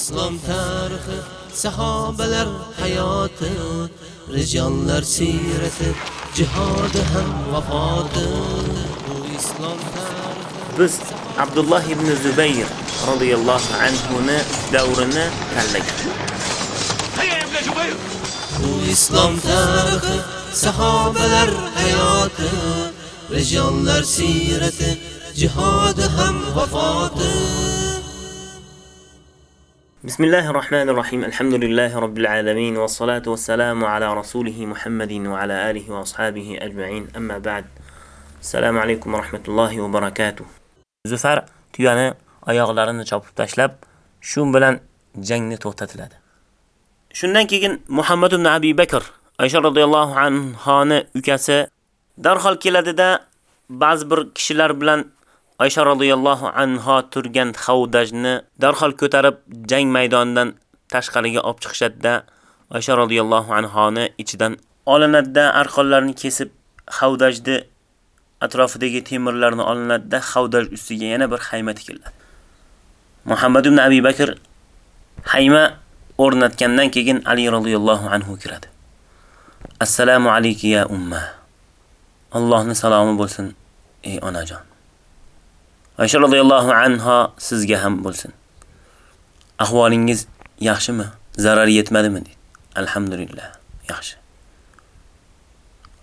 islom tarixi sahobalar hayoti rijollar siyrati jihodi ham vafoti. Bu islom tarixi Biz Abdullah ibn Zubayr radhiyallohu anhu ni davrini tanlagan. bu islom tarixi sahobalar hayoti rijollar siyrati jihodi ham vafoti بسم الله الرحمن الرحيم الحمد لله رب العالمين والصلاة والسلام على رسوله محمد وعلى آله وأصحابه أجمعين أما بعد السلام عليكم ورحمة الله وبركاته زفر تيانا أياغلارنا چابب تشلب شون بلن جنة وتتلاد شندن كيجن محمد بن عبي بكر أيشا رضي الله عنه هانا يكاسي درخل كيلاد دا بعض بر كشلر بلن Oysha radhiyallohu anha turgan xavdajni darhol ko'tarib jang maydonidan tashqariga olib chiqishadi. Oysha radhiyallohu anhoni ichidan olinadi, arqonlarini kesib xavdajni atrofidagi temirlarni olinadi-da, xavdaj ustiga yana bir xayma tikiladi. Muhammad ibn Abi Bakr hayma o'rnatgandan keyin Ali radhiyallohu anhu kiradi. Assalomu alayki ya umma. Allohning salomi bo'lsin, ey onajon. Aisha radhiyallohu anha sizga ham bo'lsin. Ahvolingiz yaxshimi? Zarar yetmadimi? dedi. Alhamdulillah, yaxshi.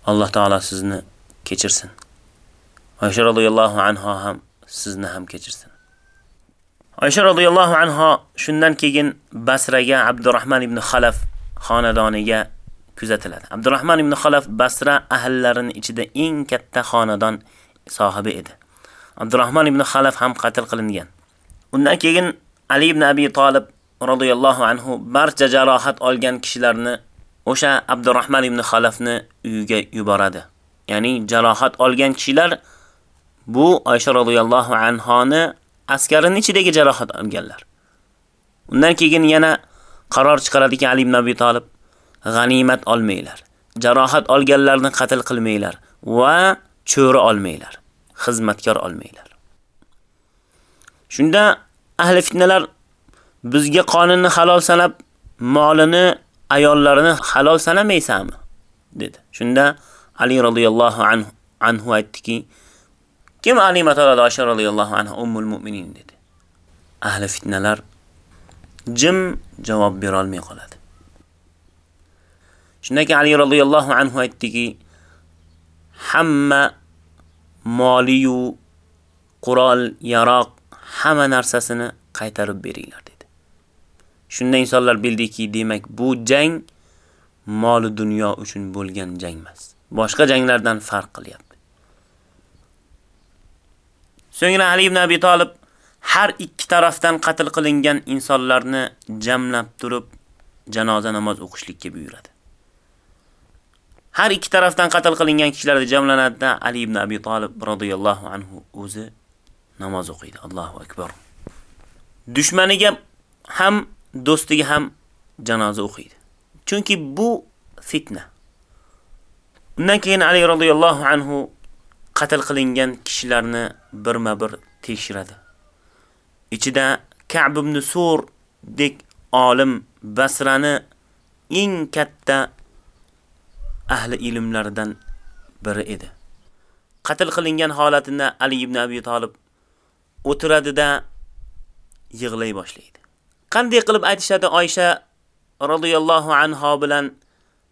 Alloh taolo sizni kechirsin. Aisha radhiyallohu anha ham sizni ham kechirsin. Aisha radhiyallohu anha shundan keyin Basraga Abdurrahman ibn Xalaf xonadoniga kuzatiladi. Abdurrahman ibn Xalaf Basra ahllarining ichida eng katta xonadon sohibi edi. Abdurrahman ibn Xalaf ham qatl qilingan. Undan keyin Ali ibn Abi Talib radhiyallohu anhu barcha jarohat olgan kishilarni o'sha Abdurrahman ibn Xalafni uyiga yuboradi. Ya'ni jarohat olgan kishilar bu Oysha radhiyallohu anhoni askarining ichidagi jarohat olganlar. Undan keyin yana qaror chiqaradiki Ali ibn Abi Talib g'animat olmanglar. Jarohat olganlarni qatl qilmanglar va cho'ri olmanglar. Xizmatkor olmanglar. Shunda ahli fitnalar bizga qonunni halol sanab, molini, ayollarini halol sanamaysanmi? dedi. Shunda Ali radhiyallohu anhu anhu aytdiki, kim Ali matolada radhiyallohu anha ummul mu'minin dedi. Ahli fitnalar jim javob bera olmay qoladi. Shundan keyin Ali radhiyallohu anhu aytdiki, hamma moliyu qurol, yaroq hamma narsasini qaytarib beringlar dedi. Shunda insonlar bildiki, demak bu jang mol dunyo uchun bo'lgan jang emas. Boshqa janglardan farq qilyapti. So'ngra Ali ibn Abi Talib har ikki tarafdan qatl qilingan insonlarni jamlab turib janoza namoz o'qishlikka buyuradi. Har ikki tarafdan qatl qilingan kishilarda jamlanadidan Ali ibn Abi Talib radhiyallohu anhu o'zi namoz o'qiydi. Allohu akbar. Dushmaniga ham, do'stiga ham janoza o'qiydi. Chunki bu fitna. Undan keyin Ali radhiyallohu anhu qatl qilingan kishilarni birma-bir tekshiradi. Ichida Ka'b ibn Sur dek olim Basrani eng katta ahli ilmlardan biri edi. Qatl qilingan holatida Ali ibn Abi Talib o'tiradida yig'lay boshlaydi. Qanday qilib aytishadi Oysha radhiyallohu anha bilan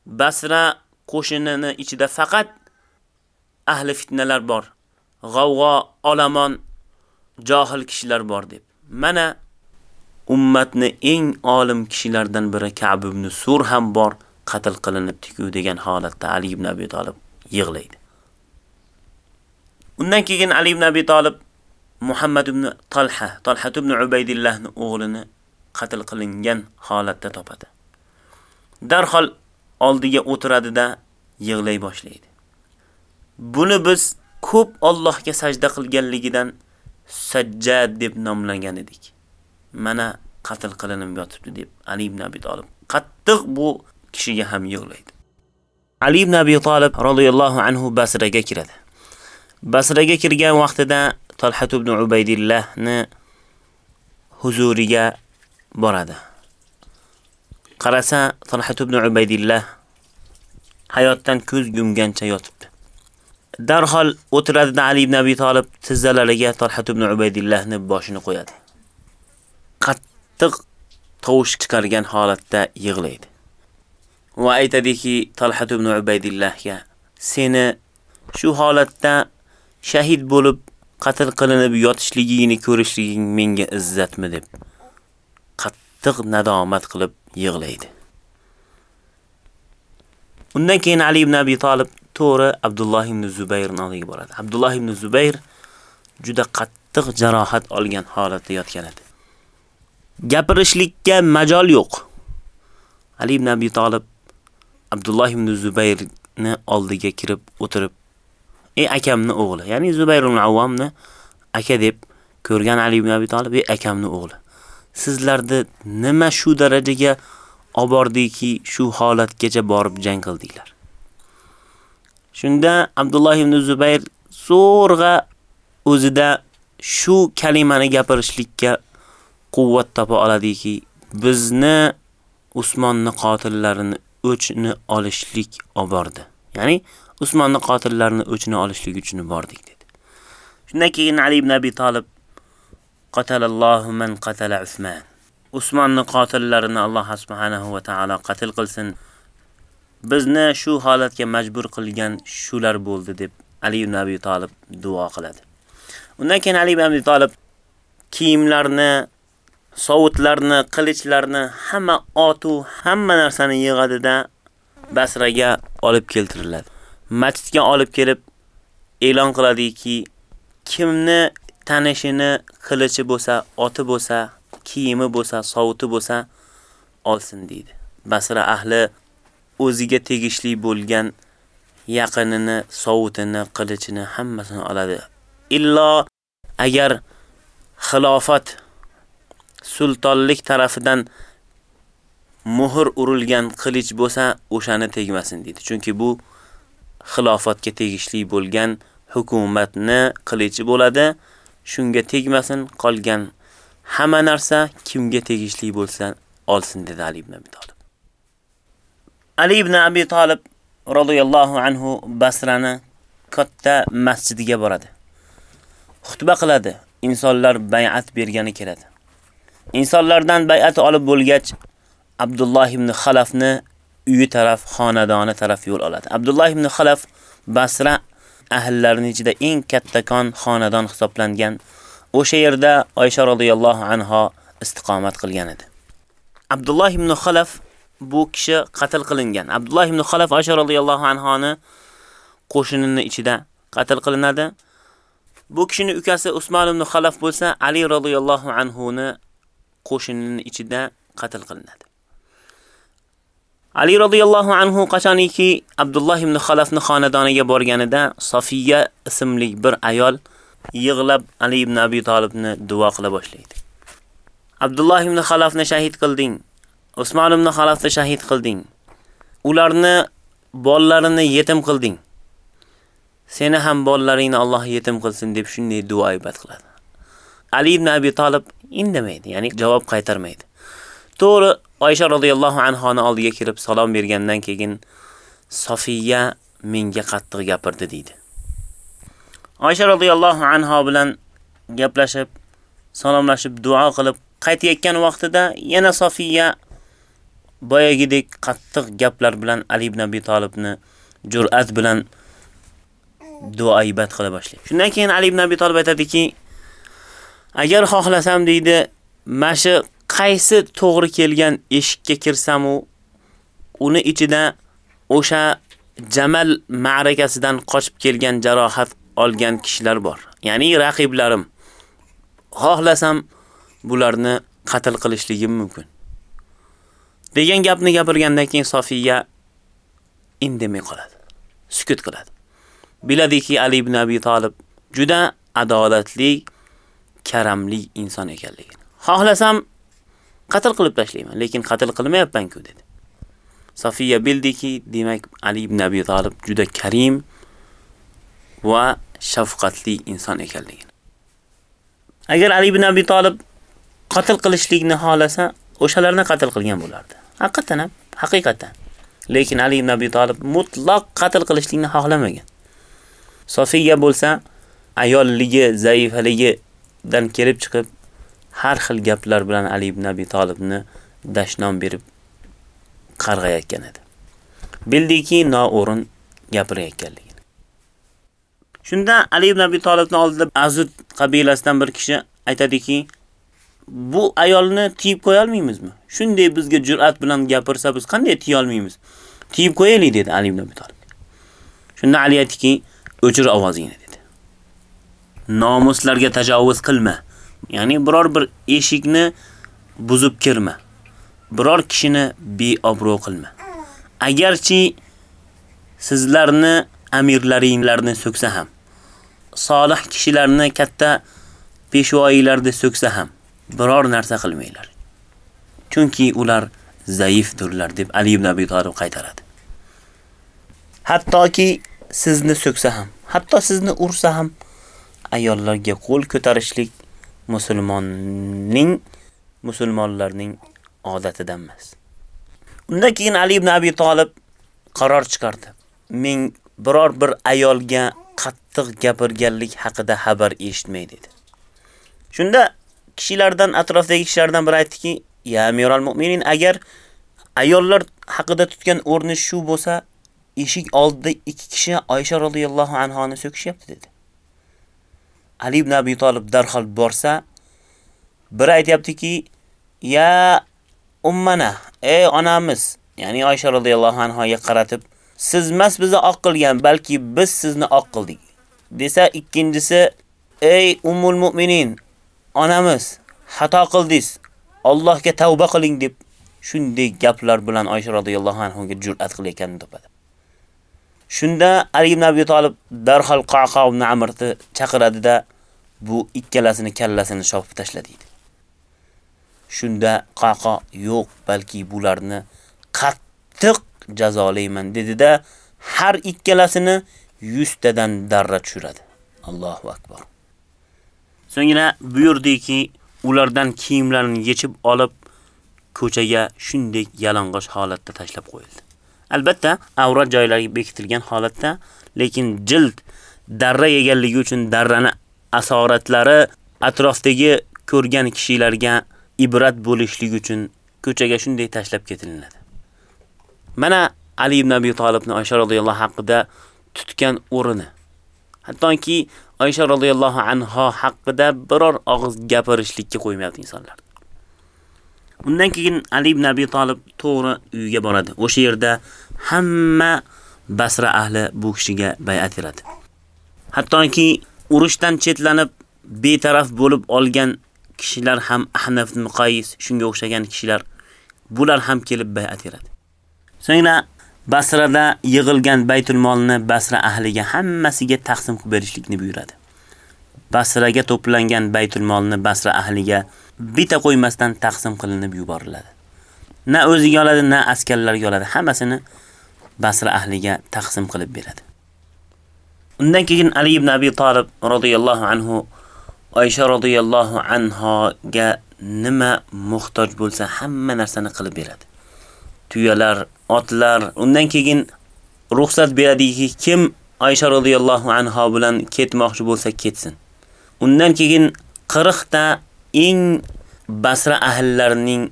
Basra qo'shinini ichida faqat ahli fitnalar bor. G'avg'o, olamon, johil kishilar bor deb. Mana ummatni eng olim kishilardan biri Ka'b ibn Sur ham bor. Qatl qilinib tikuv degan holatda Ali ibn Abi Talib yig'laydi. Undan keyin Ali ibn Abi Talib Muhammad ibn Talha, Talha ibn Ubaydillahning o'g'lini qatl qilingan holatda topadi. Darhol oldiga o'tiradida yig'lay boshlaydi. Buni biz ko'p Allohga sajda qilganligidan Sajjad deb nomlagan edik. Mana qatl qilinib yotibdi deb Ali ibn Abi Talib qattiq bu kishiga ham yig'laydi. Ali ibn Abi Talib radhiyallohu anhu Basraga kiradi. Basraga kirgan vaqtida Talha ibn Ubaydillahni huzuriga boradi. Qarasa, Talhat ibn Ubaydillah hayotdan ko'z yumgancha yotibdi. Darhol o'tiradi Ali ibn Abi Talib tizzalariga Talhat ibn Ubaydillahni boshini qo'yadi. Qattiq tovush chiqargan holatda yig'laydi. Va aytadiki Talhat ibn Ubaydillahga, seni shu holatda shahid bo'lib qatl qilinib yotishligingni ko'rishliging menga izzatmi deb qattiq nadomat qilib yig'laydi. Undan keyin Ali ibn Abi Talib to'g'ri Abdulloh ibn Zubayrning oldiga boradi. Abdulloh ibn Zubayr juda qattiq jarohat olgan holatda yotgan edi. Gapirishlikka majol yo'q. Ali ibn Abi Talib Abdulloh ibn Zubayrni oldiga kirib o'tirib, "Ey akamni o'g'li", ya'ni Zubayr ibn Avvomni aka deb ko'rgan Ali ibn Abi Talib, "Ey akamni o'g'li, sizlarni nima shu darajaga obordiki, shu holatgacha borib jang qildinglar?" Shunda Abdulloh ibn Zubayr zo'rg'a o'zida shu kalimani gapirishlikka quvvat topa oladiki, bizni Usmonni qotillarini o'chini olishlik obordi. Ya'ni Usmonni qotillarini o'chini olishlik uchun bordik dedi. Shundan keyin Ali ibn Abi Talib qatalallohu man qatala Usmon. Usmonni qotillarini Alloh subhanahu va taolo qatl qilsin. Bizni shu holatga majbur qilgan shular bo'ldi deb Ali ibn Abi Talib duo qiladi. Undan keyin Ali ibn Abi Talib kiyimlarni, sovutlarni, qilichlarni, hamma otu, hamma narsani yig'adida Basraga olib keltiriladi. Masjidga olib kelib e'lon qiladiki, kimni tanishini qilichi bo'lsa, oti bo'lsa, kiyimi bo'lsa, sovuti bo'lsa olsin deydi. Basra ahli o'ziga tegishli bo'lgan yaqinini, sovutini, qilichini hammasini oladi. Illo agar xilofat sultonlik tarafidan muhr urilgan qilich bo'lsa, o'shani tegmasin deydi. Chunki bu xilofatga tegishli bo'lgan hukumatni qilichi bo'ladi. Shunga tegmasin, qolgan hamma narsa kimga tegishli bo'lsa, olsin dedi Ali ibn Abi Talib. Ali ibn Abi Talib radhiyallohu anhu Basrani katta masjidiga boradi. Xutba qiladi. Insonlar bay'at bergani keladi. Insonlardan bay'at olib bo'lgach, Abdulloh ibn Xalafni uyi taraf, xonadoni taraf yo'l oladi. Abdulloh ibn Xalaf Basra ahllarining ichida eng kattakon xonadon hisoblangan. O'sha yerda Oysha radhiyallohu anha istiqomat qilgan edi. Abdulloh ibn Xalaf bu kishi qatl qilingan. Abdulloh ibn Xalaf Oysha radhiyallohu anhoni qo'shinining ichida qatl qilinadi. Bu kishining ukasi Usmon ibn Xalaf bo'lsa, Ali radhiyallohu anhu ni qo'shinining ichida qatl qilinadi. Ali radhiyallohu anhu qachoniki Abdullah ibn Xalafni xonadoniga borganida Safiya ismli bir ayol yig'lab Ali ibn Abi Talibni duo qila boshlaydi. Abdullah ibn Xalafni shahid qilding. Usmon ibn Xalafni shahid qilding. Ularni bolalarini yetim qilding. Seni ham bolalaringni Alloh yetim qilsin deb shunday duo ibat qiladi. Ali ibn Abi Talib indamaydi, ya'ni javob qaytarmaydi. To'g'ri Oysha radhiyallohu anha ni oldiga kirib salom bergandan keyin Sofiya menga qattiq gapirdi deydi. Oysha radhiyallohu anha bilan gaplashib, salomlashib, duo qilib qaytayotgan vaqtida yana Sofiya boyagidek qattiq gaplar bilan Ali ibn Abi Talibni jur'at bilan duo qila boshlaydi. Shundan keyin Ali ibn Abi Talib aytadiki, agar xohlasam deydi, mashi qaysi to'g'ri kelgan eshikka kirsam u uni ichida o'sha Jamal ma'rakasidan qochib kelgan jarohat olgan kishilar bor. Ya'ni raqiblarim. Xohlasam bularni qatl qilishligim mumkin. degan gapni gapirgandan keyin Sofiya indamay qoladi. Sukut qiladi. Biladiki Ali ibn Abi Talib juda adolatli, karamli inson ekanligini. Xohlasam qatl qilib tashlayman, lekin qatl qilmayapman-ku dedi. Safiya bildiki, demak Ali ibn Abi Talib juda karim va shafqatli inson ekanligini. Agar Ali ibn Abi Talib qatl qilishlikni xohlasa, o'shalarni qatl qilgan bo'lardi. Haqiqatan ham, haqiqatan. Lekin Ali ibn Abi Talib mutlaq qatl qilishlikni xohlamagan. Sofiya bo'lsa, ayolligi, dan kelib chiqib har xil gaplar bilan Ali ibn Abi Talibni dashnom berib qarg'ayotgan edi. Bildiki, noo'rin gapirayotganligini. Shunda Ali ibn Abi Talibning oldida Azud qabilasidan bir kishi aytadiki, bu ayolni tiyib qo'ya olmaymizmi? Shunday bizga jur'at bilan gapirsa biz qanday tiya olmaymiz? Tiyib qo'yaylik dedi Ali ibn Abi Talib. Shunda Ali aytdiki, o'chir ovozingni. Nomuslarga tajovuz qilma. Ya'ni biror bir eshikni buzib kirma. Biror kishini beobro' qilma. Agarchi sizlarni amirlaringlarni so'ksa ham, solih kishilarni katta peshvoyilarni so'ksa ham biror narsa qilmanglar. Chunki ular zaifdirlar deb Ali ibn Abi Talib qaytaradi. Hattoki sizni so'ksa ham, hatto sizni ursa ham ayollarga qo'l ko'tarishlik musulmonning musulmonlarning odatidan emas. Undan keyin Ali ibn Abi Talib qaror chiqardi. Men biror bir ayolga qattiq gapirganlik haqida xabar eshitmay dedi. Shunda kishilardan atrofdagi kishilardan biri aytdiki, "Ya Amiral Mu'minin, agar ayollar haqida tutgan o'rni shu bo'lsa, eshik oldida ikki kishi Oysha radhiyallohu anha ni so'kishyapti" dedi. Ali ibn Abi Talib darhol borsa, bir aytayaptiki, "Ya ummana, ey onamiz", ya'ni Oysha radhiyallohu anha ga qaratib, "Siz emas bizni oq qilgan, balki biz sizni oq qildik." desa, ikkinchisi, "Ey ummul mu'minin, onamiz, xato qildingiz. Allohga tavba qiling" deb shunday gaplar bilan Oysha radhiyallohu anha ga jur'at qilayotganini topadi. Shunda Ali ibn Abi Talib darhol Qaqa ibn Amrni chaqiradi-da, bu ikkalasini kallasini chopib tashladi deydi. Shunda Qaqa yo'q, balki bularni qattiq jazolayman dedi-da, har ikkalasini 100 tadan darra tushiradi. Allohu akbar. So'ngra buyurdiki, ulardan kiyimlarini yechib olib, ko'chaga shunday yalang'och holatda tashlab qo'yildi. Albatta, avrat joylariga bekitilgan holatda, lekin jild darra yeganligi uchun darrani asoratlari atrofdagi ko'rgan kishilarga ibrat bo'lishligi uchun ko'chaga shunday tashlab ketilinadi. Mana Ali ibn Abi Talibni Oysha radhiyallohu haqida tutgan o'rini. Hattoki Oysha radhiyallohu anha haqida biror og'iz gapirishlikka qo'ymayapti insonlar. Undan keyin Ali ibn Abi Talib to'g'ri uyiga boradi. O'sha yerda hamma Basra ahli bu kishiga bay'at beradi. Hattoki urushdan chetlanib betaraf bo'lib olgan kishilar ham Ahnaf ibn Qays, shunga o'xshagan kishilar bular ham kelib bay'at beradi. So'ngra Basrada yig'ilgan Baytul molni Basra ahliga hammasiga taqsim qilib berishlikni buyuradi. Basraga to'plangan Baytul molni Basra ahliga bita qo'ymasdan taqsim qilinib yuboriladi. Na o'ziga oladi, na askarlarga oladi, hammasini Basra ahliga taqsim qilib beradi. Undan keyin Ali ibn Abi Talib radhiyallohu anhu Oysha radhiyallohu anha ga nima muhtoj bo'lsa hamma narsani qilib beradi. Tuyalar, otlar, undan keyin ruxsat beradiki, kim Oysha radhiyallohu anha bilan ketmoqchi bo'lsa ketsin. Undan keyin 40 ta eng Basra ahllarining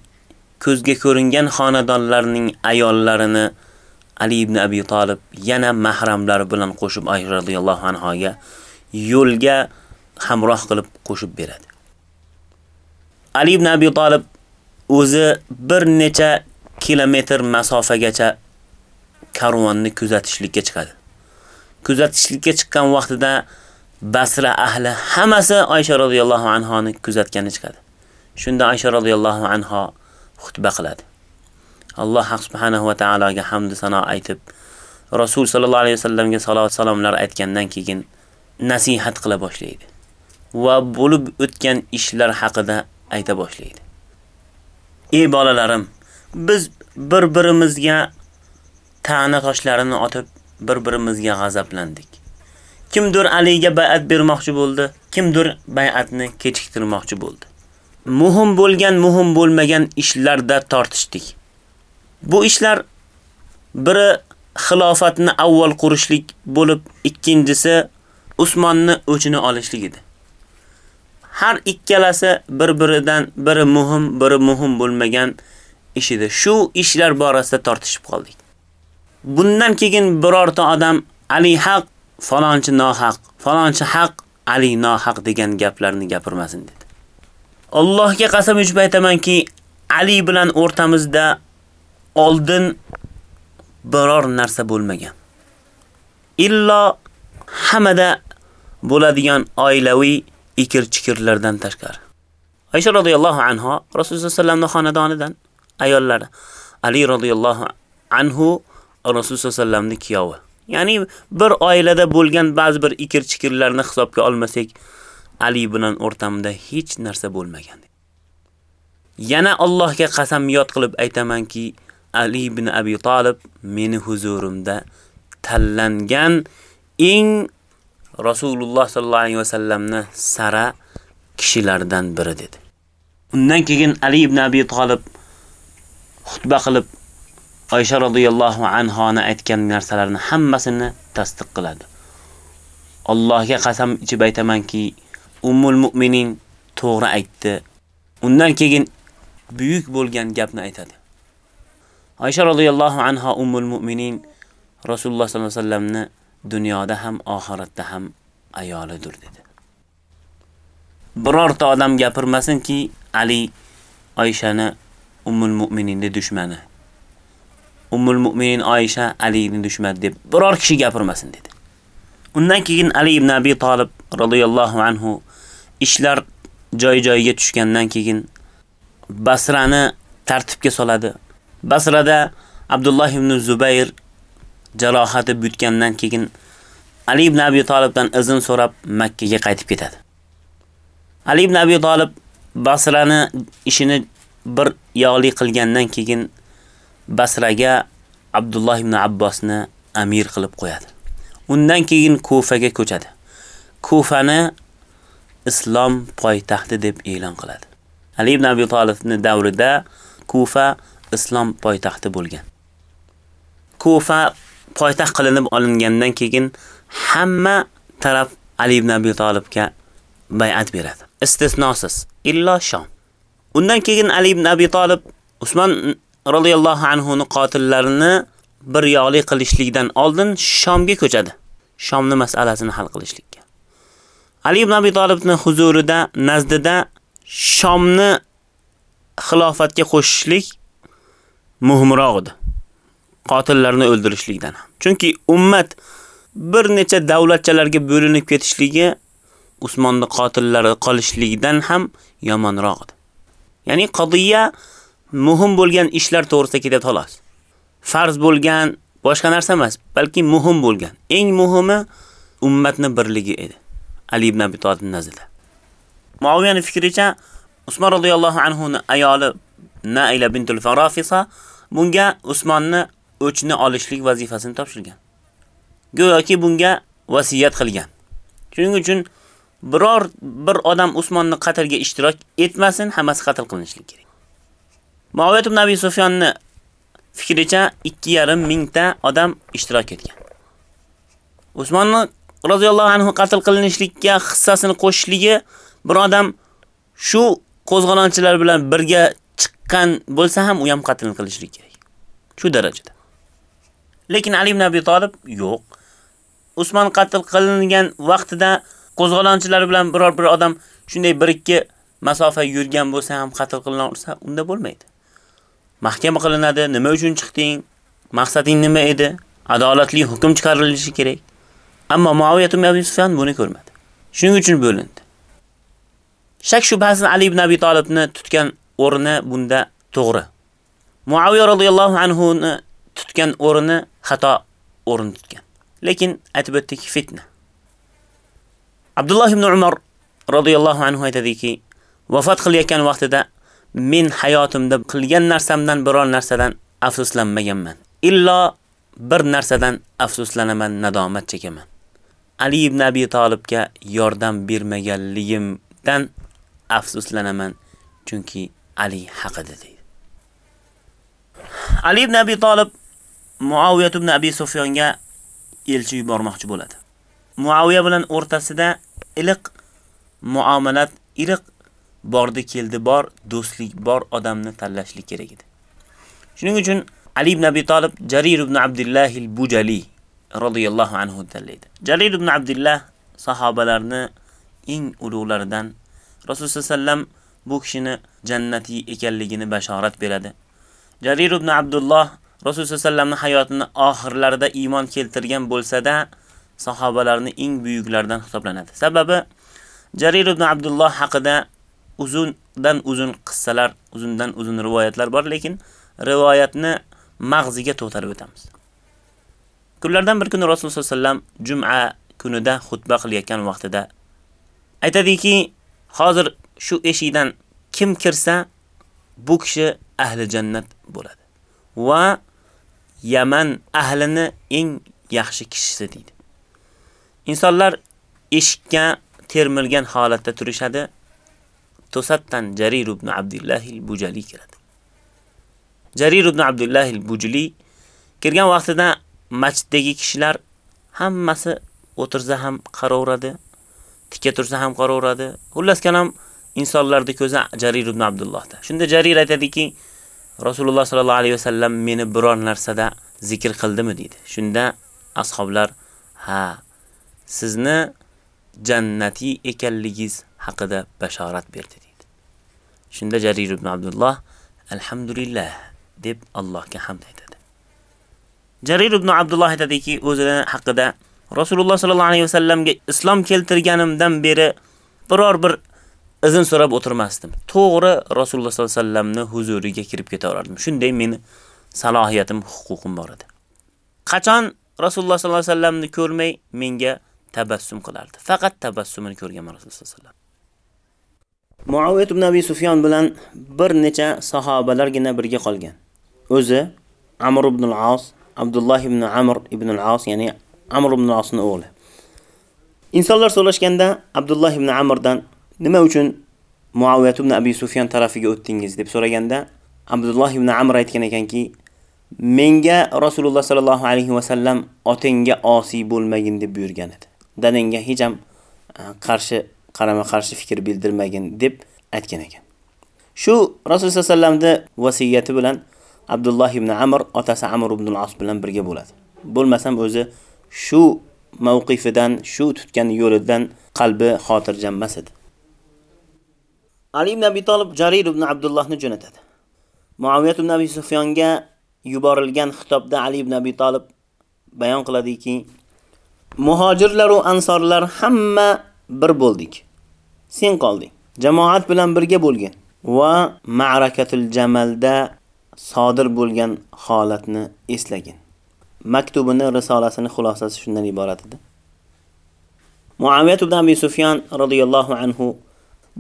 ko'zga ko'ringan xonadonlarning ayollarini Ali ibn Abi Talib yana mahramlari bilan qo'shib Oysha radhiyallohu anhoga yo'lga hamroh qilib qo'shib beradi. Ali ibn Abi Talib o'zi bir necha kilometr masofagacha karvonni kuzatishlikka chiqadi. Kuzatishlikka chiqqan vaqtida Basra ahli hammasi Oysha radhiyallohu anhoni kuzatgani chiqadi. Shunda Oysha radhiyallohu anha xutba qiladi. Alloh subhanahu va taologa hamd sano aytib, Rasul sallallohu alayhi vasallamga salovat salomlar aytgandan keyin nasihat qila boshlaydi. va bo'lib o'tgan ishlar haqida ayta boshlaydi. Ey bolalarim, biz bir-birimizga ta'na toshlarini otib, bir-birimizga g'azablandik. Kimdir Aliga bay'at bermoqchi bo'ldi, kimdir bay'atni kechiktirmoqchi bo'ldi. muhim bo'lgan, muhim bo'lmagan ishlarda tortishdik. Bu ishlar biri xilofatni avval qurishlik bo'lib, ikkinchisi Usmonni o'chini olishlik edi. Har ikkalasi bir-biridan biri muhim, biri muhim bo'lmagan ish edi. Shu ishlar borasida tortishib qoldik. Bundan keyin birorta odam Ali haq, falonchi nohaq, falonchi haq, Ali nohaq degan gaplarni gapirmasin dedi. Allohga qasam ichib aytamanki, Ali bilan o'rtamizda oldin biror narsa bo'lmagan. Illo hamada bo'ladigan oilaviy ikir-chikirlardan tashqari. Aisha radhiyallohu anha Rasululloh sallallohu xonadonidan ayollari. Ali radhiyallohu anhu Rasululloh sallamning kuyovi. Ya'ni bir oilada bo'lgan ba'zi bir ikir-chikirlarni hisobga olmasak, Ali bilan o'rtamda hech narsa bo'lmagan. Yana Allohga qasamyod qilib aytamanki, Ali ibn Abi Talib meni huzurimda tanlangan eng Rasululloh sallallohu alayhi vasallamni sara kishilardan biri dedi. Undan keyin Ali ibn Abi Talib xutba qilib Oysha radhiyallohu anha aytgan narsalarni hammasini tasdiq qiladi. Allohga qasam ichib aytamanki, Ummul Mu'minin to'g'ri aytdi. Undan keyin buyuk bo'lgan gapni aytadi. Oysha radhiyallohu anha Ummul Mu'minin Rasululloh sallallohu alayhi vasallamni dunyoda ham oxiratda ham ayolidir dedi. Birorta odam gapirmasinki, Ali Oyshani Ummul Mu'mininning dushmani. Ummul Mu'minin Oysha Alining dushmani deb biror kishi gapirmasin dedi. Undan keyin Ali ibn Abi Talib radhiyallohu anhu ishlar joy-joyiga tushgandan keyin Basrani tartibga soladi. Basrada Abdullah ibn Zubayr jarohati butgandan keyin Ali ibn Abi Talibdan izn so'rab Makka ga qaytib ketadi. Ali ibn Abi Talib Basrani ishini bir yo'li qilgandan keyin Basraga Abdulloh ibn Abbosni amir qilib qo'yadi. Undan keyin Kufaga ko'chadi. Kufani islom poytaxti deb e'lon qiladi. Ali ibn Abi Talibning davrida Kufa islom poytaxti bo'lgan. Kufa poytaxt qilinib olingandan keyin hamma taraf Ali ibn Abi Talibga bay'at beradi. Istisnosiz, illo Shom. Undan keyin Ali ibn Abi Talib Usmon radhiyallohu anhuni qotillarini bir yo'li qilishlikdan oldin Shomga ko'chadi. Shomni masalasini hal qilishlikka. Ali ibn Abi Talibning huzurida, nazdida Shomni xilofatga qo'shishlik muhimroq edi. Qotillarni o'ldirishlikdan ham. Chunki ummat bir necha davlatchalarga bo'linib ketishligi Usmonning qotillari qolishligidan ham yomonroq edi. Ya'ni qodiya muhim bo'lgan ishlar to'g'risida ketadi xolos. Farz bo'lgan boshqa narsa emas, balki muhim bo'lgan. Eng muhimi ummatni birligi edi. Ali ibn Abi Talib nazarida. Muaviyaning fikricha Usmon radhiyallohu anhu ning ayoli Naila bintul Farafisa bunga Usmonni o'chni olishlik vazifasini topshirgan. Go'yoki bunga vasiyat qilgan. Shuning uchun biror bir odam Usmonni qatlga ishtirok etmasin, hammasi qatl qilinishligi kerak. Muaviyat ibn Abi Sufyonni fikricha 2,5 mingta odam ishtirok etgan. Usmonni roziyallohu anhu qatl qilinishlikka hissasini qo'shishligi bir odam shu qo'zg'olonchilar bilan birga chiqqan bo'lsa ham u ham qatl qilishlik kerak. Shu darajada. Lekin Ali ibn Abi Talib yo'q. Usmon qatl qilingan vaqtida qo'zg'olonchilar bilan biror bir odam shunday bir ikki masofa yurgan bo'lsa ham qatl qilinsa, unda bo'lmaydi. Mahkama qilinadi, nima uchun chiqding? Maqsading nima edi? Adolatli hukm chiqarilishi kerak. Ammo Muaviya ibn Abi Sufyan buni ko'rmadi. Shuning uchun bo'lindi. Shak shubhasiz Ali ibn Abi Talibni tutgan o'rni bunda to'g'ri. Muaviya radhiyallohu anhu ni tutgan o'rni xato o'rin tutgan. Lekin aytib o'tdik fitna. Abdulloh ibn Umar radhiyallohu anhu aytadiki, vafot qilayotgan vaqtida men hayotimda qilgan narsamdan biror narsadan afsuslanmaganman. Illo bir narsadan afsuslanaman, nadomat chekaman. Ali ibn Abi Talibga yordam bermaganligimdan afsuslanaman. Chunki Ali haqida deydi. Ali ibn Abi Talib Muaviya ibn Abi Sufyonga elchi yubormoqchi bo'ladi. Muaviya bilan o'rtasida iliq muomalat, iliq bordi keldi bor, do'stlik bor odamni tanlashlik kerak edi. Shuning uchun Ali ibn Abi Talib Jarir ibn Abdullah al-Bujali radhiyallohu anhu tanlaydi. Jarir ibn Abdullah sahobalarni eng ulug'laridan Rasululloh sallam bu kishini jannati ekanligini bashorat beradi. Jarir ibn Abdullah Rasululloh sallamning hayotini oxirlarida iymon keltirgan bo'lsa-da, sahobalarning eng buyuklaridan hisoblanadi. Sababi Jarir ibn Abdullah haqida uzundan uzun qissalar, uzundan uzun rivoyatlar bor, lekin rivoyatni mag'ziga to'tarib o'tamiz. Kunlardan bir kuni Rasululloh sollallohu alayhi vasallam juma kunida xutba qilayotgan vaqtida aytadiki, hozir shu eshikdan kim kirsa, bu kishi ahli jannat bo'ladi. Va Yaman ahlini eng yaxshi kishisi deydi. Insonlar eshikka termilgan holatda turishadi. To'satdan Jarir ibn Abdullah al bujaliy kiradi. Jarir ibn Abdullah al-Bujli kirgan vaqtida masjiddagi kishilar hammasi o'tirsa ham qaraveradi, tikka tursa ham qaraveradi. Xullas kalom insonlarda ko'zi Jarir ibn Abdullohda. Shunda Jarir aytadiki, Rasululloh sallallohu alayhi vasallam meni biror narsada zikr qildimi dedi. Shunda ashoblar ha sizni jannati ekanligingiz haqida bashorat berdi deydi. Shunda Jarir ibn Abdulloh alhamdulillah deb Allohga hamd aytadi. Jarir ibn Abdulloh aytadiki, o'zini haqida Rasululloh sallallohu alayhi vasallamga islom keltirganimdan beri biror bir izn so'rab o'tirmasdim. To'g'ri Rasululloh sallallohu alayhi vasallamni huzuriga kirib ketaverardim. Shunday meni salohiyatim, huquqim bor edi. Qachon Rasululloh sallallohu alayhi vasallamni ko'rmay menga tabassum qilardi. Faqat tabassumini ko'rganman Rasululloh sallallohu alayhi vasallam. Muaviyat ibn Abi Sufyan bilan bir necha sahobalargina birga qolgan. O'zi Amr ibn al-As, Abdullah ibn Amr ibn al-As, ya'ni Amr ibn al-Asning o'g'li. Insonlar so'rashganda Abdullah ibn Amrdan nima uchun Muaviyat ibn Abi Sufyan tarafiga o'tdingiz deb so'raganda Abdullah ibn Amr aytgan ekanki, menga Rasululloh sallallohu alayhi va sallam otingga osiy bo'lmagin deb buyurgan edi. Dadangga hech ham qarshi qarama qarshi fikr bildirmagin deb aytgan ekan. Shu Rasululloh sallamning vasiyati bilan Abdulloh ibn Amr otasi Amr ibn al-As bilan birga bo'ladi. Bo'lmasam o'zi shu mavqifidan, shu tutgan yo'lidan qalbi xotirjammas edi. Ali ibn Abi Talib Jarir ibn Abdullohni jo'natadi. Muaviyat ibn Abi Sufyonga yuborilgan xitobda Ali ibn Abi Talib bayon qiladiki, muhojirlar va ansorlar hamma bir bo'ldik. Sen qolding. Jamoat bilan birga bo'lgan va ma'rakatul Jamalda sodir bo'lgan holatni eslagin. Maktubini, risolasini xulosasi shundan iborat edi. Muaviyat ibn Abi Sufyan radhiyallohu anhu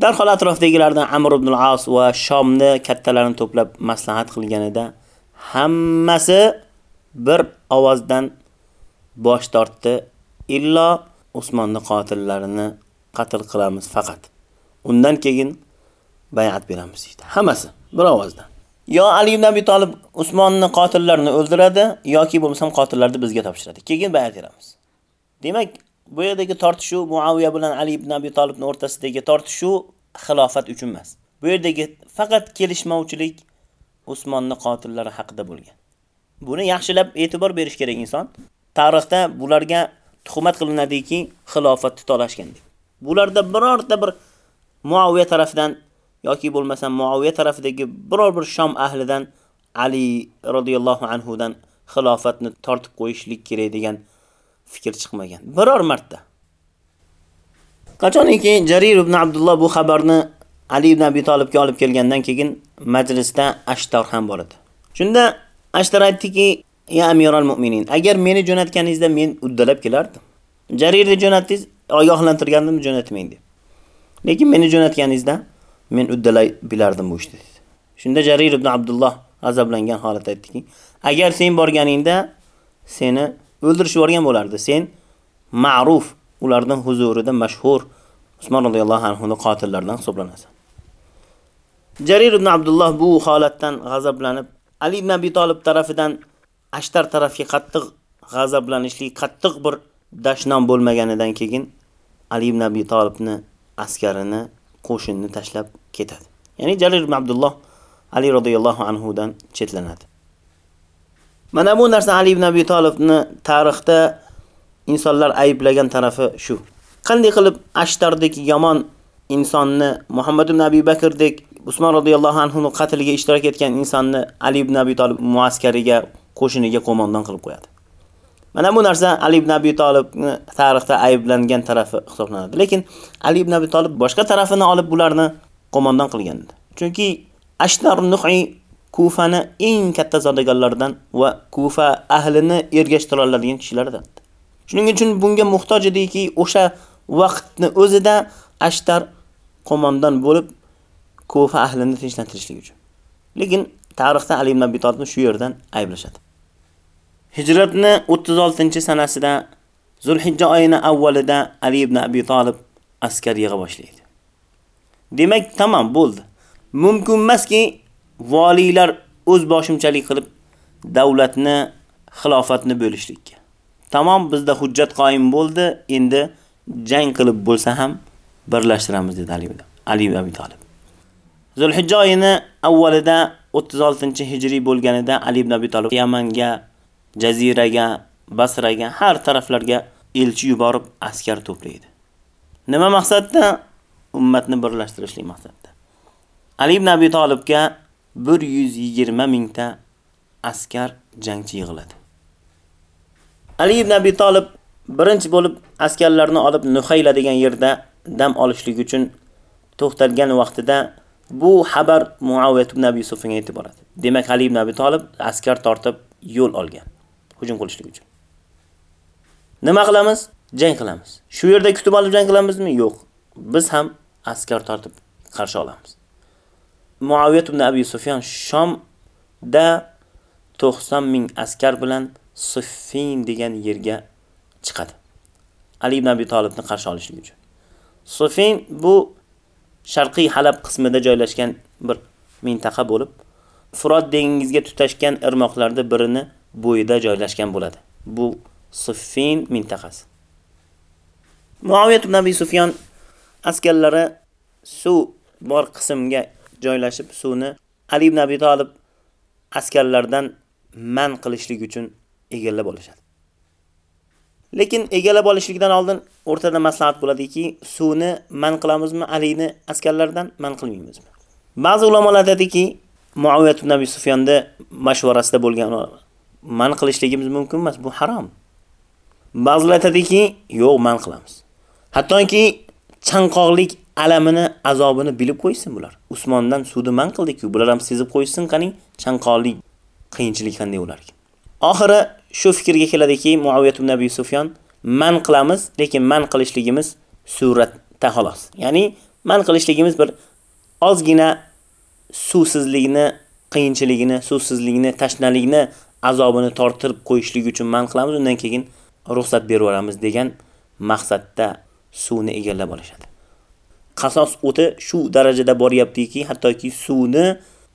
darhol atrofdagilardan Amr ibn al-As va Shomni kattalarini to'plab maslahat qilganida hammasi bir ovozdan bosh tortdi. Illo Usmonni qotillarini qatl qilamiz faqat. Undan keyin bay'at beramiz dedi. Hammasi bir ovozdan. Yo Ali ibn Abi Talib Usmonni qotillarini o'ldiradi yoki bo'lmasam qotillarni bizga topshiradi. Keyin bay'at beramiz. Demak, bu yerdagi tortishuv Muaviya bilan Ali ibn Abi Talibning o'rtasidagi tortishuv xilofat uchun emas. Bu yerdagi faqat kelishmovchilik Usmonni qotillari haqida bo'lgan. Buni yaxshilab e'tibor berish kerak inson. Tarixda bularga tuhmat qilinadiki, xilofatni talashgan deb. Bularda birorta bir Muaviya tarafidan yoki bo'lmasa Muaviya tarafidagi biror bir Sham ahlidan Ali radhiyallohu anhu dan xilofatni tortib qo'yishlik kerak degan fikr chiqmagan. Biror marta. Qachonki Jarir ibn Abdullah bu xabarni Ali ibn Abi Talibga olib kelgandan keyin majlisda Ashtar ham bor edi. Shunda Ashtar aytdiki, "Ya amiral mu'minin, agar meni jo'natganingizda men uddalab kelardim. Jarirni jo'natdingiz, ogohlantirgandim jo'natmang deb. Lekin meni jo'natganingizda men uddalay bilardim bu ishni." Shunda Jarir ibn Abdulloh azoblangan holatda aytdiki, "Agar sen borganingda seni o'ldirishib yuborgan bo'lardi. Sen ma'ruf, ularning huzurida mashhur Usmon roziyallohu anhu qotillaridan hisoblanasan." Jarir ibn Abdulloh bu holatdan g'azablanib, Ali ibn Abi Talib tarafidan Ashtar tarafga qattiq g'azablanishlik, qattiq bir dashnom bo'lmaganidan keyin Ali ibn Abi Talibni askarini, qo'shinni tashlab ketadi. Ya'ni jalir ibn Abdulloh Ali radhiyallohu anhu dan chetlanadi. Mana bu narsa Ali ibn Abi Talibni tarixda insonlar ayblagan tarafi shu. Qanday qilib Ashtardek yomon insonni Muhammad ibn Abi Bakrdek Usmon radhiyallohu anhu qatliga ishtirok etgan insonni Ali ibn Abi Talib muaskariga, qo'shiniga qo'mondon qilib qo'yadi. Mana bu narsa Ali ibn Abi Talibni e, tarixda ayblangan tarafi hisoblanadi. Lekin Ali ibn Abi Talib boshqa tarafini olib bularni qo'mondon qilgan edi. Chunki Ashtar Nuhi Kufani eng katta zodagonlardan va Kufa ahlini ergashtira oladigan kishilardan. Shuning uchun bunga muhtoj ediki, o'sha vaqtni o'zida Ashtar qo'mondon bo'lib Kufa ahlini tinchlantirishlik uchun. Lekin tarixda Ali ibn Abi Talibni shu yerdan ayblashadi. Hijratni 36-sanasida Zulhijja oyining avvalida Ali ibn Abi Talib askar yig'a boshlaydi. Demak, tamom bo'ldi. Mumkin emaski valiylar o'z boshimchalik qilib davlatni, xilofatni bo'lishlikka. Tamom bizda hujjat qoyim bo'ldi, endi jang qilib bo'lsa ham birlashtiramiz dedi Ali ibn Ali ibn Abi Talib. Zulhijja oyining avvalida 36-hijriy bo'lganida Ali ibn Abi Talib Yamanga, Jaziraga, Basraga, har taraflarga elchi yuborib askar to'playdi. Nima maqsadda? Ummatni birlashtirishlik maqsadda. Ali ibn Abi Talibga 120 mingta askar jangchi yig'iladi. Ali ibn Abi Talib birinchi bo'lib askarlarni olib Nuhayla degan yerda dam olishlik uchun to'xtalgan vaqtida bu xabar Muaviyat ibn Abi Sufyonga yetib boradi. Demak, Ali ibn Abi Talib askar tortib yo'l olgan hujum qilishlik uchun. Nima qilamiz? Jang qilamiz. Shu yerda kutib olib jang qilamizmi? Yo'q. Biz ham askar tortib qarshi olamiz. Muaviyat ibn Abi Sufyan Shomda 90 ming askar bilan Suffin degan yerga chiqadi. Ali ibn Abi Talibni qarshi olishlik uchun. Suffin bu Sharqiy Halab qismida joylashgan bir mintaqa bo'lib, Furat dengizga tutashgan irmoqlarda birini bo'yida joylashgan bo'ladi. Bu Suffin mintaqasi. Muaviyat ibn Abi Sufyon askarlari suv bor qismga joylashib, suvni Ali ibn Abi Talib askarlardan man qilishlik uchun egallab olishadi. Lekin egallab olishlikdan oldin o'rtada maslahat bo'ladiki, suvni man qilamizmi Alini askarlardan man qilmaymizmi? Ba'zi ulamolar aytadiki, Muaviyat ibn Abi Sufyonda mashvarasida bo'lgan man qilishligimiz mumkin emas, bu harom. Ba'zilar aytadiki, yo'q, man qilamiz. Hattoki chanqoqlik alamini, azobini bilib qo'ysin bular. Usmondan suvni man qildik-ku, bular ham sezib qo'ysin, qani chanqoqlik qiyinchilik qanday ular. Oxiri shu fikrga keladiki, Muaviyat ibn Abi Sufyon man qilamiz, lekin man qilishligimiz suratda xolos. Ya'ni man qilishligimiz bir ozgina suvsizlikni, qiyinchiligini, suvsizlikni, tashnalikni, azobini tortirib qo'yishlik uchun man qilamiz, undan keyin ruxsat berib yuboramiz degan maqsadda suvni egallab olishadi. Qasos o'ti shu darajada boryaptiki, hattoki suvni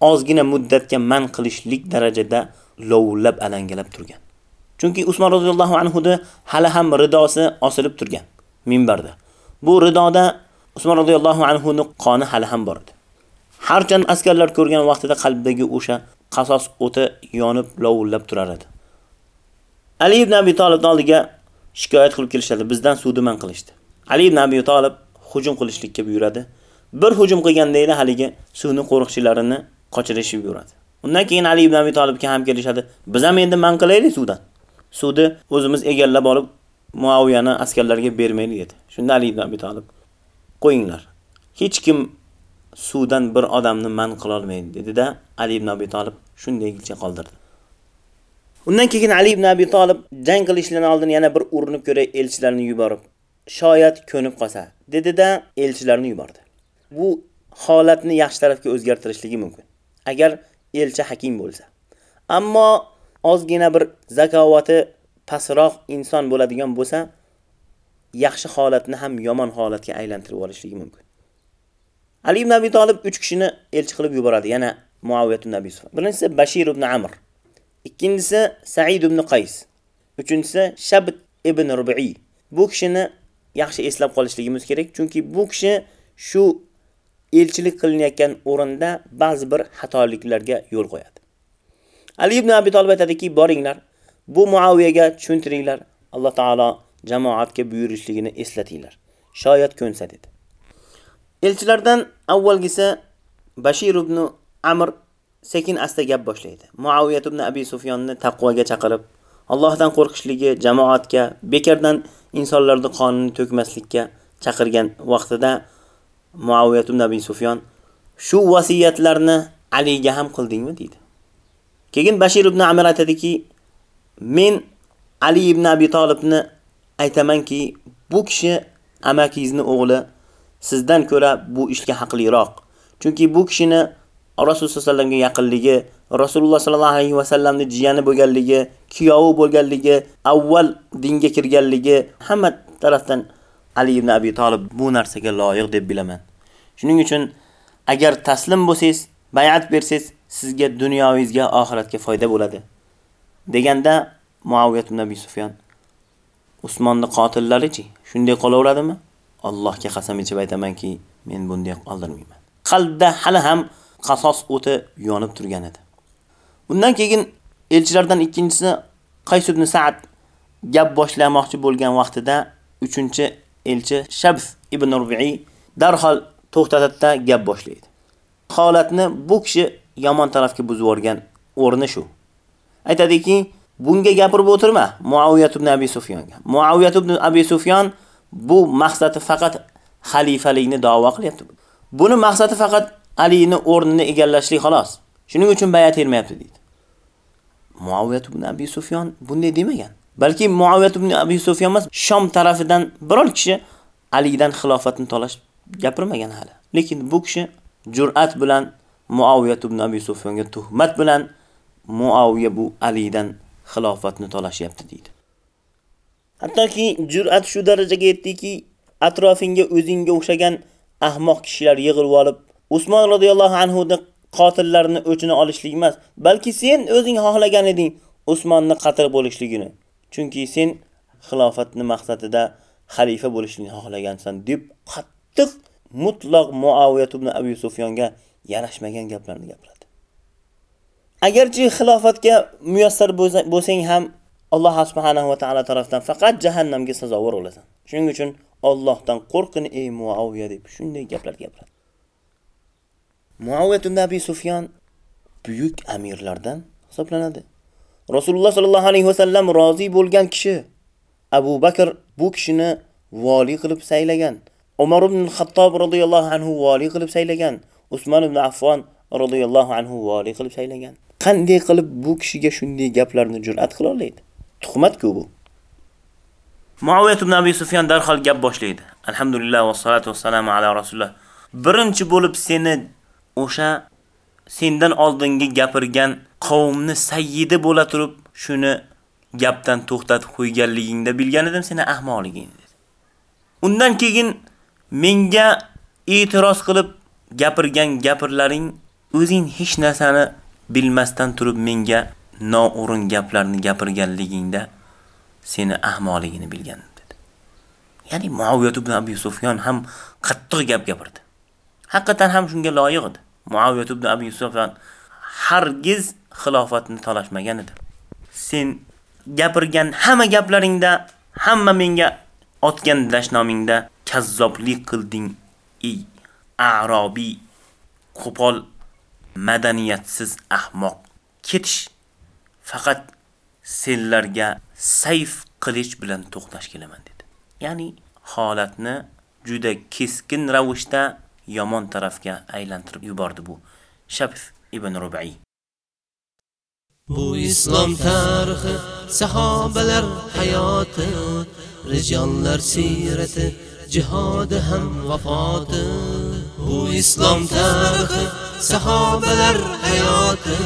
ozgina muddatga man qilishlik darajada lovlab alangalab turgan. Chunki Usmon roziyallohu anhu hali ham ridosi osilib turgan minbarda. Bu ridoda Usmon roziyallohu anhu ning qoni hali ham bor edi. harchand askarlar ko'rgan vaqtida qalbidagi o'sha qasos o'ti yonib lovullab turar edi. Ali ibn Abi Talib oldiga shikoyat qilib kelishadi, bizdan sudiman qilishdi. Ali ibn Abi Talib hujum qilishlikka buyuradi. Bir hujum qilganda haligi suvni qo'riqchilarini qochirishib yuradi. Undan keyin Ali ibn Abi Talibga ham kelishadi. Biz ham endi man qilaylik suvdan. Suvni o'zimiz egallab olib Muaviyani askarlarga bermaylik dedi. Shunda Ali ibn Abi Talib qo'yinglar. Hech kim suvdan bir odamni man qila olmaydi dedi-da Ali ibn Abi Talib shundaygicha qoldirdi. Undan keyin Ali ibn Abi Talib jang qilishdan oldin yana bir urinib ko'ray elchilarni yuborib, shoyat ko'nib qolsa, dedi-da elchilarni yubordi. Bu holatni yaxshi tarafga o'zgartirishligi mumkin. Agar elchi hakim bo'lsa. Ammo ozgina bir zakovati pastroq inson bo'ladigan bo'lsa, yaxshi holatni ham yomon holatga aylantirib olishligi mumkin. Ali ibn Abi Talib 3 kishini elchi qilib yuboradi. Yana Muaviyat ibn Abi Sufyan. Birinchisi Bashir ibn Amr. Ikkinchisi Sa'id ibn Qays. Uchinchisi Shabt ibn Rubiy. Bu kishini yaxshi eslab qolishligimiz kerak, chunki bu kishi shu elchilik qilinayotgan o'rinda ba'zi bir xatoliklarga yo'l qo'yadi. Ali ibn Abi Talib aytadiki, boringlar, bu Muaviyaga tushuntiringlar. Alloh taolo jamoatga buyurishligini eslatinglar. Shoyat ko'nsa dedi. Elchilardan avvalgisi Bashir ibn Amr sekin asta gap boshlaydi. Muaviyat ibn Abi Sufyonni taqvoga chaqirib, Allohdan qo'rqishligi, jamoatga bekardan insonlarning qonini to'kmaslikka chaqirgan vaqtida Muaviyat ibn Abi Sufyon shu vasiyatlarni Aliga ham qildingmi dedi. Keyin Bashir ibn Amr aytadiki, men Ali ibn Abi Talibni aytamanki, bu kishi amakingizning o'g'li sizdan ko'ra bu ishga haqliroq. Chunki bu kishini Rasululloh sollallohu alayhi vasallamga yaqinligi, Rasululloh sallallohu alayhi vasallamning jiyani bo'lganligi, kuyovi bo'lganligi, avval dinga kirganligi hamma tarafdan Ali ibn Abi Talib bu narsaga loyiq deb bilaman. Shuning uchun agar taslim bo'lsangiz, bay'at bersangiz, sizga dunyoyingizga, oxiratga foyda bo'ladi. Deganda Muaviyat ibn Abi Sufyan Usmonni qotillarichi shunday qolaveradimi? Allohga qasam ichib aytamanki, men bunday qoldirmayman. Qalbda hali ham qasos o'ti yonib turgan edi. Undan keyin elchilardan ikkinchisi Qays ibn Sa'd gap boshlamoqchi bo'lgan vaqtida 3-elchi Shabs ibn Rubiy darhol to'xtatadi gap boshlaydi. Holatni bu kishi yomon tarafga buzib yuborgan o'rni shu. Aytadiki, bunga gapirib o'tirma Muaviyat ibn Abi Sufyonga. Muaviyat ibn Abi Sufyon bu maqsadi faqat xalifalikni da'vo qilyapti. Buni maqsadi faqat Alini o'rnini egallashlik xolos. Shuning uchun bayat bermayapti deydi. Muaviyat ibn Abi Sufyon bunday demagan. Balki Muaviyat ibn Abi Sufyon emas, Shom tarafidan biror kishi Alidan xilofatni tolash gapirmagan hali. Lekin bu kishi jur'at bilan Muaviyat ibn Abi Sufyonga tuhmat bilan Muaviya bu Alidan xilofatni tolashyapti deydi. Hattoki jur'at shu darajaga yetdiki, atrofinga o'zingga o'xshagan ahmoq kishilar yig'ilib olib, Usmon radhiyallohu anhu ni qotillarini o'chini olishlik emas, balki sen o'zing xohlagan eding Usmonni qatl bo'lishligini. Chunki sen xilofatni maqsadida xalifa bo'lishni xohlagansan deb qattiq mutlaq Muaviyat ibn Abi Sufyonga yarashmagan gaplarni gapiradi. Agarchi xilofatga muyassar bo'lsang ham Alloh subhanahu va taolo tomonidan faqat jahannamga sazovor bo'lasan. Shuning uchun Allohdan qo'rqin ey Muaviya deb shunday gaplar gapiradi. Muaviyat ibn Abi Sufyon buyuk amirlardan hisoblanadi. Rasululloh sallallohu alayhi va sallam rozi bo'lgan kishi. Abu Bakr bu kishini vali qilib saylagan. Umar ibn Xattob radhiyallohu anhu vali qilib saylagan. Usmon ibn Affon radhiyallohu anhu vali qilib saylagan. Qanday qilib bu kishiga shunday gaplarni jur'at qila oladi? Tuhmat-ku bu. Muaviyat ibn Abi Sufyan darhol gap boshlaydi. Alhamdulillah va salatu vassalamu ala rasulullah. Birinchi bo'lib seni o'sha sendan oldingi gapirgan qavmni sayyidi bo'la turib, shuni gapdan to'xtatib qo'yganligingda bilgan edim seni ahmoqligingni dedi. Undan keyin menga e'tiroz qilib gapirgan gapirlaring o'zing hech narsani bilmasdan turib menga noo'rin gaplarni gapirganligingda seni ahmoqligini bilgan dedi. Ya'ni Muaviya ibn Abi Sufyon ham qattiq gap gapirdi. Haqiqatan ham shunga loyiq edi. Muaviya ibn Abi Sufyan hargiz xilofatni talashmagan edi. Sen gapirgan hamma gaplaringda, hamma menga otgan dashnomingda kazzoblik qilding, ey A'robiy, qo'pol, madaniyatsiz ahmoq. Ketish faqat senlarga sayf qilich bilan to'xtash kelaman dedi. Ya'ni holatni juda keskin ravishda yomon tarafga aylantirib yubordi bu Shabf ibn Rubai. Bu islom tarixi, sahobalar hayoti, rijollar sirati, jihodi ham vafoti. Bu islom tarixi, sahobalar hayoti,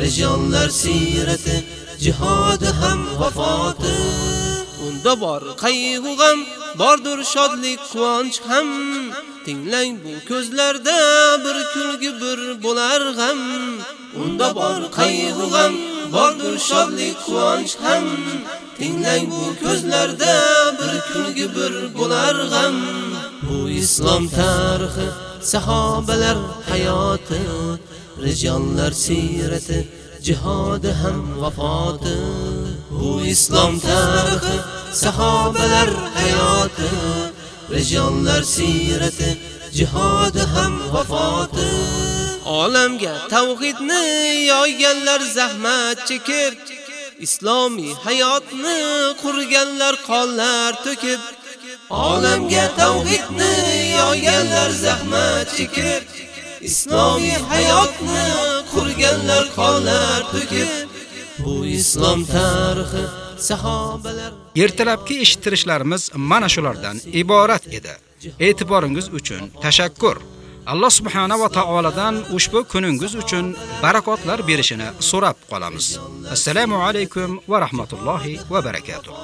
rijonlar sirati, jihodi ham vafoti. Unda bor qayg'u g'am bordir shodlik quvonch ham. Tinglang bu ko'zlarda bir kulgi bir bo'lar g'am. Unda bor qayg'u g'am bordir shodlik quvonch ham. Tinglang bu ko'zlarda bir kulgi bir bo'lar g'am. Bu islom tarixi sahobalar hayoti. Rijonlar siyrati jihodi ham vafoti. Bu islom tarixi sahobalar hayoti. Rijonlar siyrati jihodi ham vafoti. Olamga tavhidni yoyganlar zahmat chekib islomiy hayotni qurganlar qonlar to'kib olamga tavhidni yoyganlar zahmat chekib. Islomiy hayotni qurganlar qonlar to'kib bu islom tarixi sahobalar Ertalabki eshittirishlarimiz mana shulardan iborat edi. E'tiboringiz uchun tashakkur. Alloh subhanahu va taoladan ushbu kuningiz uchun barakotlar berishini so'rab qolamiz. Assalomu alaykum va rahmatullohi va barakatuh.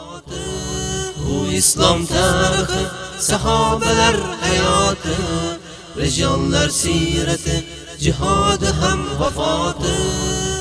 bu islom tarixi sahobalar hayoti rijonlar sirati jihodi ham vafoti